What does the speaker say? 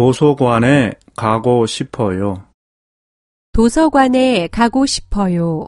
도서관에 가고 싶어요. 도서관에 가고 싶어요.